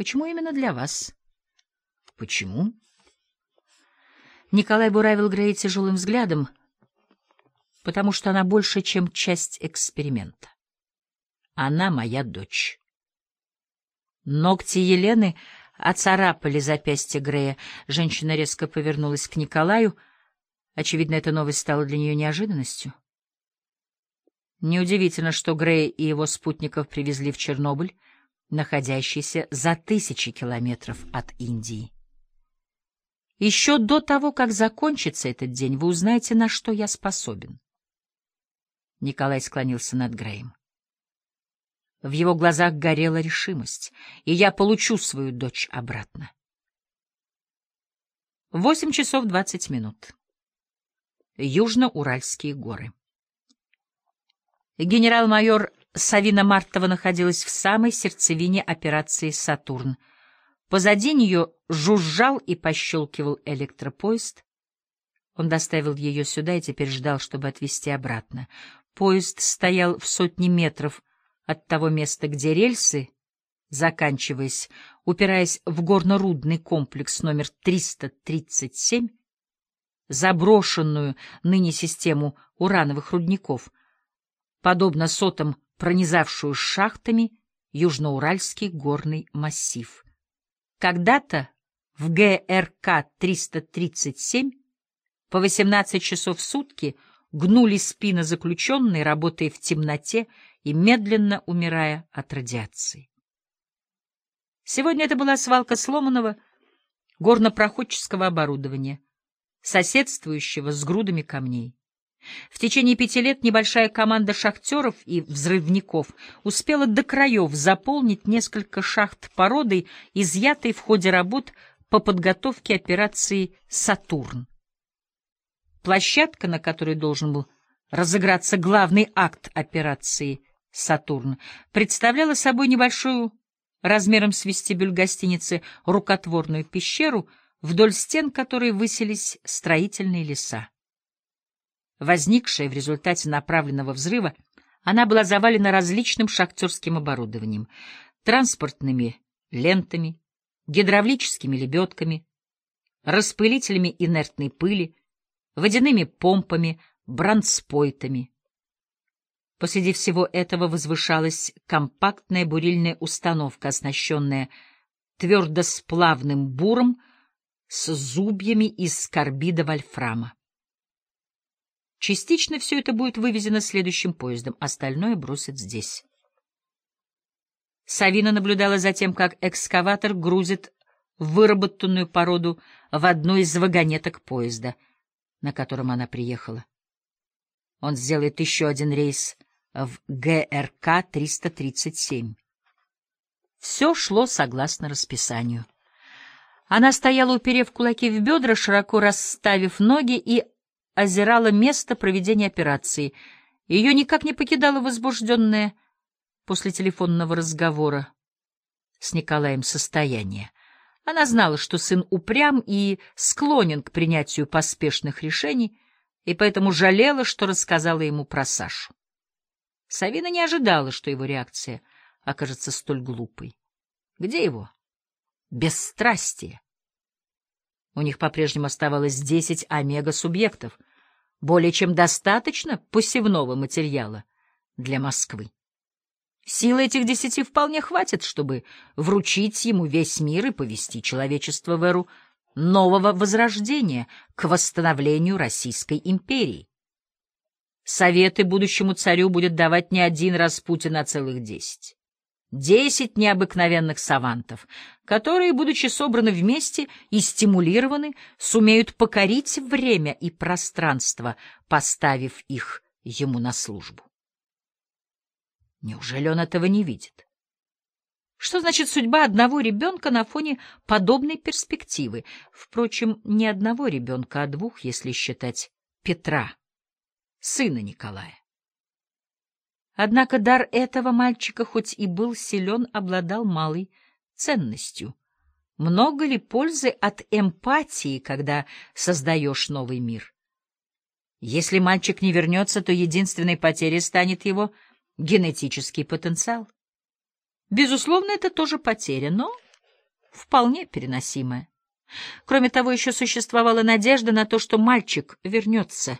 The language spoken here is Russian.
Почему именно для вас? Почему? Николай буравил Грея тяжелым взглядом, потому что она больше, чем часть эксперимента. Она моя дочь. Ногти Елены оцарапали запястье Грея. Женщина резко повернулась к Николаю. Очевидно, эта новость стала для нее неожиданностью. Неудивительно, что Грея и его спутников привезли в Чернобыль, находящийся за тысячи километров от Индии. Еще до того, как закончится этот день, вы узнаете, на что я способен. Николай склонился над Греем. В его глазах горела решимость, и я получу свою дочь обратно. Восемь часов двадцать минут. Южно-Уральские горы. Генерал-майор Савина Мартова находилась в самой сердцевине операции «Сатурн». Позади нее жужжал и пощелкивал электропоезд. Он доставил ее сюда и теперь ждал, чтобы отвезти обратно. Поезд стоял в сотни метров от того места, где рельсы, заканчиваясь, упираясь в горно-рудный комплекс номер 337, заброшенную ныне систему урановых рудников, подобно сотам, пронизавшую шахтами Южноуральский горный массив. Когда-то в ГРК-337 по 18 часов в сутки гнули спины заключенные, работая в темноте и медленно умирая от радиации. Сегодня это была свалка сломанного горнопроходческого оборудования, соседствующего с грудами камней. В течение пяти лет небольшая команда шахтеров и взрывников успела до краев заполнить несколько шахт породой, изъятой в ходе работ по подготовке операции «Сатурн». Площадка, на которой должен был разыграться главный акт операции «Сатурн», представляла собой небольшую, размером с вестибюль гостиницы, рукотворную пещеру, вдоль стен которой высились строительные леса. Возникшая в результате направленного взрыва, она была завалена различным шахтерским оборудованием, транспортными лентами, гидравлическими лебедками, распылителями инертной пыли, водяными помпами, бронспойтами. Посреди всего этого возвышалась компактная бурильная установка, оснащенная твердосплавным буром с зубьями из карбида вольфрама. Частично все это будет вывезено следующим поездом, остальное бросят здесь. Савина наблюдала за тем, как экскаватор грузит выработанную породу в одну из вагонеток поезда, на котором она приехала. Он сделает еще один рейс в ГРК-337. Все шло согласно расписанию. Она стояла, уперев кулаки в бедра, широко расставив ноги и озирала место проведения операции. Ее никак не покидало возбужденное после телефонного разговора с Николаем состояние. Она знала, что сын упрям и склонен к принятию поспешных решений, и поэтому жалела, что рассказала ему про Сашу. Савина не ожидала, что его реакция окажется столь глупой. Где его? Бесстрастие. У них по-прежнему оставалось десять омега-субъектов, более чем достаточно посевного материала для Москвы. Силы этих десяти вполне хватит, чтобы вручить ему весь мир и повести человечество в эру нового возрождения к восстановлению Российской империи. Советы будущему царю будет давать не один Распутин, а целых десять. Десять необыкновенных савантов, которые, будучи собраны вместе и стимулированы, сумеют покорить время и пространство, поставив их ему на службу. Неужели он этого не видит? Что значит судьба одного ребенка на фоне подобной перспективы? Впрочем, не одного ребенка, а двух, если считать Петра, сына Николая. Однако дар этого мальчика, хоть и был силен, обладал малой ценностью. Много ли пользы от эмпатии, когда создаешь новый мир? Если мальчик не вернется, то единственной потерей станет его генетический потенциал. Безусловно, это тоже потеря, но вполне переносимое. Кроме того, еще существовала надежда на то, что мальчик вернется.